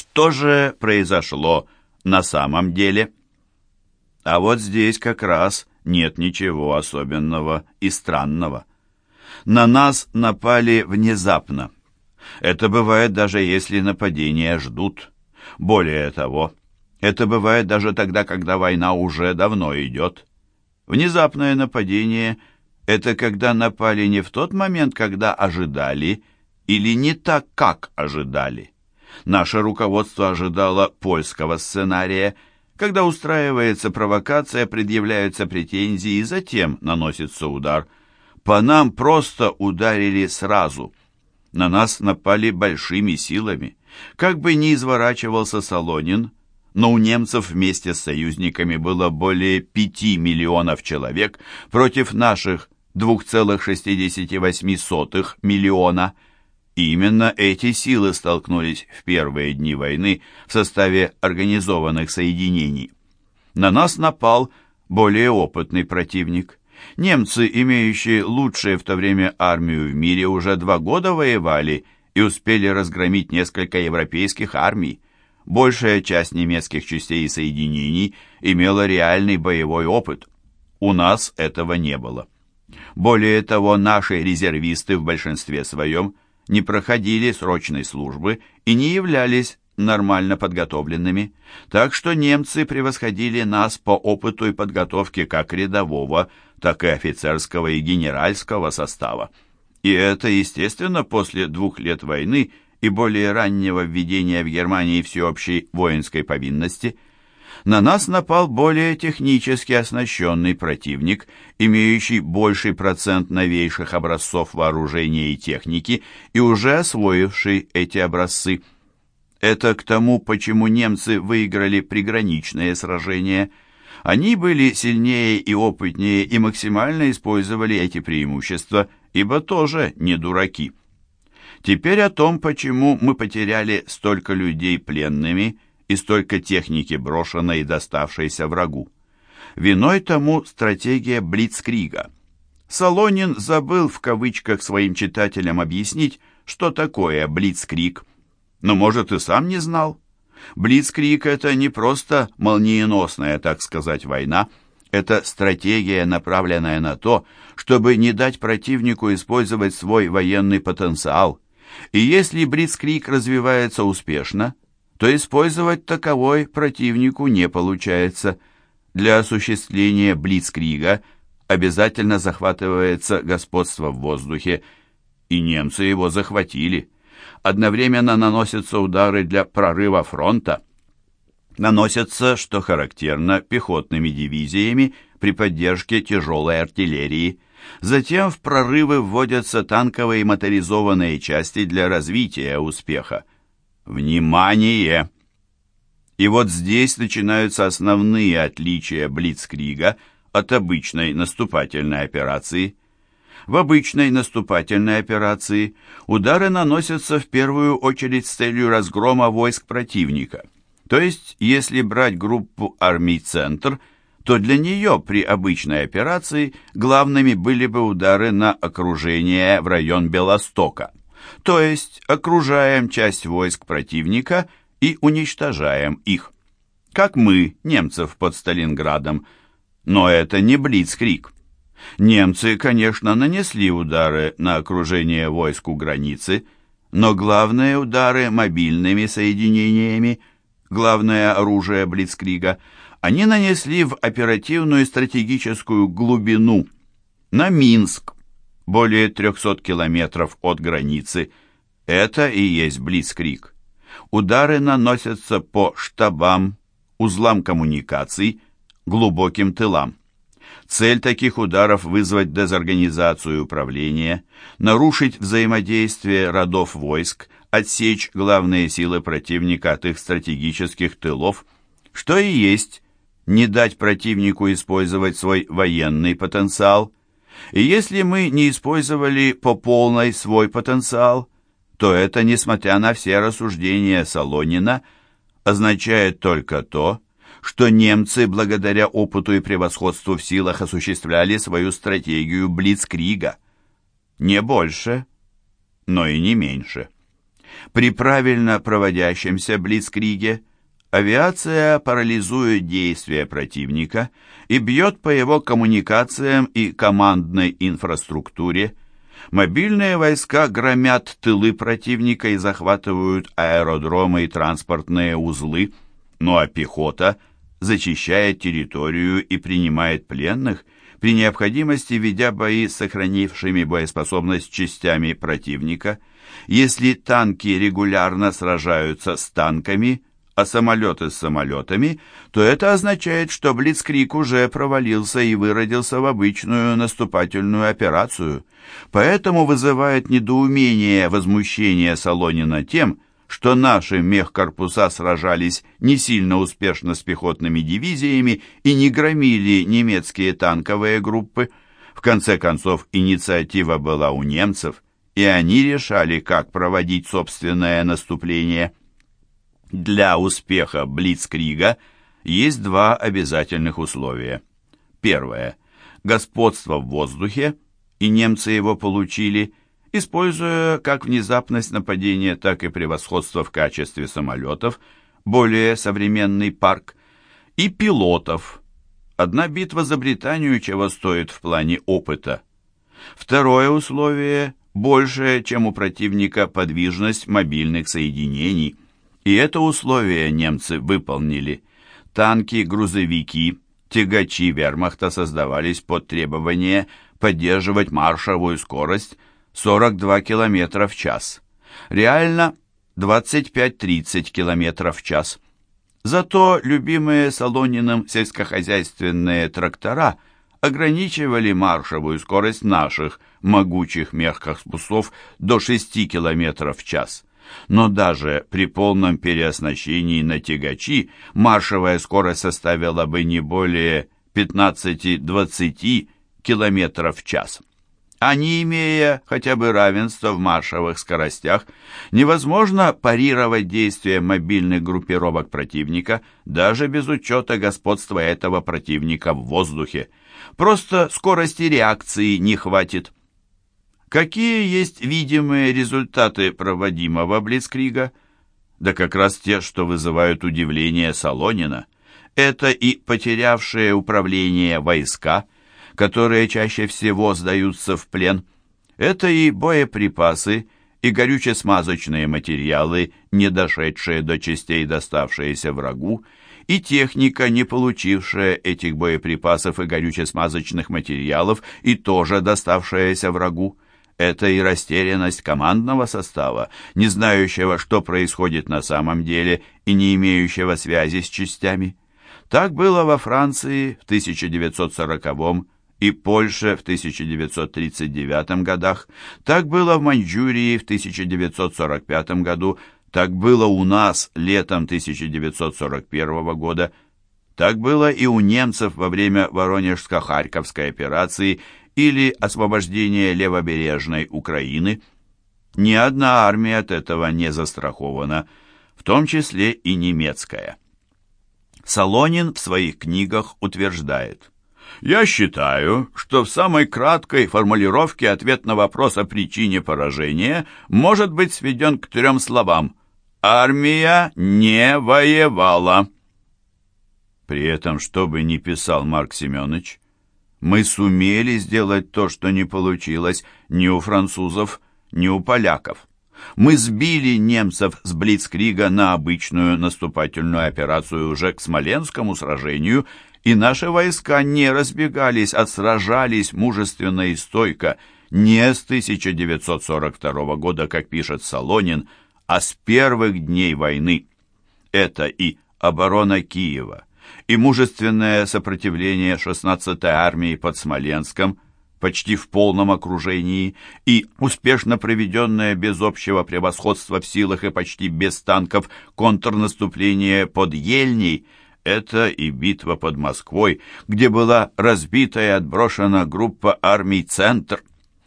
Что же произошло на самом деле? А вот здесь как раз нет ничего особенного и странного. На нас напали внезапно. Это бывает даже если нападения ждут. Более того, это бывает даже тогда, когда война уже давно идет. Внезапное нападение – это когда напали не в тот момент, когда ожидали, или не так, как ожидали. Наше руководство ожидало польского сценария, когда устраивается провокация, предъявляются претензии и затем наносится удар. По нам просто ударили сразу. На нас напали большими силами. Как бы ни изворачивался Солонин, но у немцев вместе с союзниками было более 5 миллионов человек против наших 2,68 миллиона – и именно эти силы столкнулись в первые дни войны в составе организованных соединений. На нас напал более опытный противник. Немцы, имеющие лучшую в то время армию в мире, уже два года воевали и успели разгромить несколько европейских армий. Большая часть немецких частей и соединений имела реальный боевой опыт. У нас этого не было. Более того, наши резервисты в большинстве своем – не проходили срочной службы и не являлись нормально подготовленными, так что немцы превосходили нас по опыту и подготовке как рядового, так и офицерского и генеральского состава. И это, естественно, после двух лет войны и более раннего введения в Германии всеобщей воинской повинности – на нас напал более технически оснащенный противник, имеющий больший процент новейших образцов вооружения и техники и уже освоивший эти образцы. Это к тому, почему немцы выиграли приграничные сражения. Они были сильнее и опытнее и максимально использовали эти преимущества, ибо тоже не дураки. Теперь о том, почему мы потеряли столько людей пленными – и столько техники брошенной и доставшейся врагу. Виной тому стратегия Блицкрига. Солонин забыл в кавычках своим читателям объяснить, что такое Блицкриг, но, может, и сам не знал. Блицкриг — это не просто молниеносная, так сказать, война, это стратегия, направленная на то, чтобы не дать противнику использовать свой военный потенциал. И если Блицкриг развивается успешно, то использовать таковой противнику не получается. Для осуществления блицкрига обязательно захватывается господство в воздухе, и немцы его захватили. Одновременно наносятся удары для прорыва фронта. Наносятся, что характерно, пехотными дивизиями при поддержке тяжелой артиллерии. Затем в прорывы вводятся танковые и моторизованные части для развития успеха. Внимание! И вот здесь начинаются основные отличия Блицкрига от обычной наступательной операции. В обычной наступательной операции удары наносятся в первую очередь с целью разгрома войск противника. То есть, если брать группу армий «Центр», то для нее при обычной операции главными были бы удары на окружение в район Белостока то есть окружаем часть войск противника и уничтожаем их. Как мы, немцев под Сталинградом. Но это не Блицкрик. Немцы, конечно, нанесли удары на окружение войск у границы, но главные удары мобильными соединениями, главное оружие Блицкрига, они нанесли в оперативную стратегическую глубину, на Минск, более 300 километров от границы. Это и есть Блицкрик. Удары наносятся по штабам, узлам коммуникаций, глубоким тылам. Цель таких ударов – вызвать дезорганизацию управления, нарушить взаимодействие родов войск, отсечь главные силы противника от их стратегических тылов, что и есть не дать противнику использовать свой военный потенциал – и если мы не использовали по полной свой потенциал, то это, несмотря на все рассуждения Солонина, означает только то, что немцы, благодаря опыту и превосходству в силах, осуществляли свою стратегию Блицкрига. Не больше, но и не меньше. При правильно проводящемся блицкриге авиация парализует действия противника и бьет по его коммуникациям и командной инфраструктуре. Мобильные войска громят тылы противника и захватывают аэродромы и транспортные узлы, ну а пехота зачищает территорию и принимает пленных, при необходимости ведя бои с сохранившими боеспособность частями противника. Если танки регулярно сражаются с танками – а самолеты с самолетами, то это означает, что Блицкрик уже провалился и выродился в обычную наступательную операцию. Поэтому вызывает недоумение возмущение Солонина тем, что наши мехкорпуса сражались не сильно успешно с пехотными дивизиями и не громили немецкие танковые группы. В конце концов, инициатива была у немцев, и они решали, как проводить собственное наступление. Для успеха Блицкрига есть два обязательных условия. Первое. Господство в воздухе, и немцы его получили, используя как внезапность нападения, так и превосходство в качестве самолетов, более современный парк, и пилотов. Одна битва за Британию чего стоит в плане опыта. Второе условие – большее, чем у противника подвижность мобильных соединений – и это условие немцы выполнили. Танки, грузовики, тягачи вермахта создавались под требование поддерживать маршевую скорость 42 км в час. Реально 25-30 км в час. Зато любимые Солониным сельскохозяйственные трактора ограничивали маршевую скорость наших могучих мягких спусов до 6 км в час но даже при полном переоснащении на тягачи маршевая скорость составила бы не более 15-20 км в час. А не имея хотя бы равенства в маршевых скоростях, невозможно парировать действия мобильных группировок противника даже без учета господства этого противника в воздухе. Просто скорости реакции не хватит. Какие есть видимые результаты проводимого Блицкрига? Да как раз те, что вызывают удивление Солонина. Это и потерявшие управление войска, которые чаще всего сдаются в плен. Это и боеприпасы, и горюче-смазочные материалы, не дошедшие до частей, доставшиеся врагу, и техника, не получившая этих боеприпасов и горюче-смазочных материалов, и тоже доставшаяся врагу. Это и растерянность командного состава, не знающего, что происходит на самом деле и не имеющего связи с частями. Так было во Франции в 1940 и Польше в 1939 годах, так было в Маньчжурии в 1945 году, так было у нас летом 1941 года, так было и у немцев во время Воронежско-Харьковской операции или освобождение левобережной Украины, ни одна армия от этого не застрахована, в том числе и немецкая. Солонин в своих книгах утверждает, «Я считаю, что в самой краткой формулировке ответ на вопрос о причине поражения может быть сведен к трем словам «Армия не воевала». При этом, что бы ни писал Марк Семенович, мы сумели сделать то, что не получилось ни у французов, ни у поляков. Мы сбили немцев с Блицкрига на обычную наступательную операцию уже к Смоленскому сражению, и наши войска не разбегались, а сражались мужественно и стойко, не с 1942 года, как пишет Солонин, а с первых дней войны. Это и оборона Киева, и мужественное сопротивление 16-й армии под Смоленском почти в полном окружении и успешно проведенное без общего превосходства в силах и почти без танков контрнаступление под Ельней – это и битва под Москвой, где была разбита и отброшена группа армий «Центр».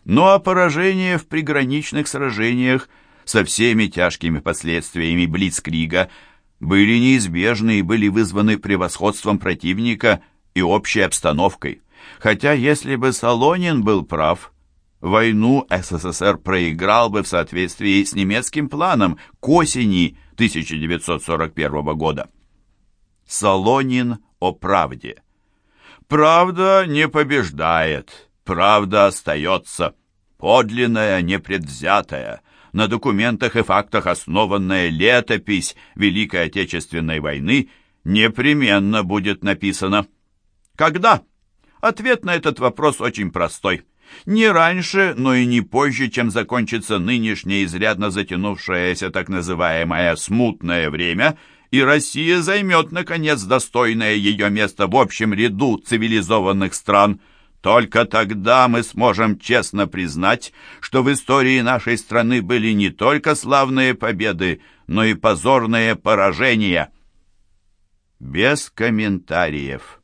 Ну а поражение в приграничных сражениях со всеми тяжкими последствиями Блицкрига – были неизбежны и были вызваны превосходством противника и общей обстановкой. Хотя если бы Солонин был прав, Войну СССР проиграл бы в соответствии с немецким планом к осени 1941 года. Солонин о правде. Правда не побеждает, правда остается. Подлинная, непредвзятая, на документах и фактах основанная летопись Великой Отечественной войны непременно будет написана. Когда? Ответ на этот вопрос очень простой. Не раньше, но и не позже, чем закончится нынешнее изрядно затянувшееся так называемое «смутное время», и Россия займет, наконец, достойное ее место в общем ряду цивилизованных стран. Только тогда мы сможем честно признать, что в истории нашей страны были не только славные победы, но и позорные поражения. Без комментариев.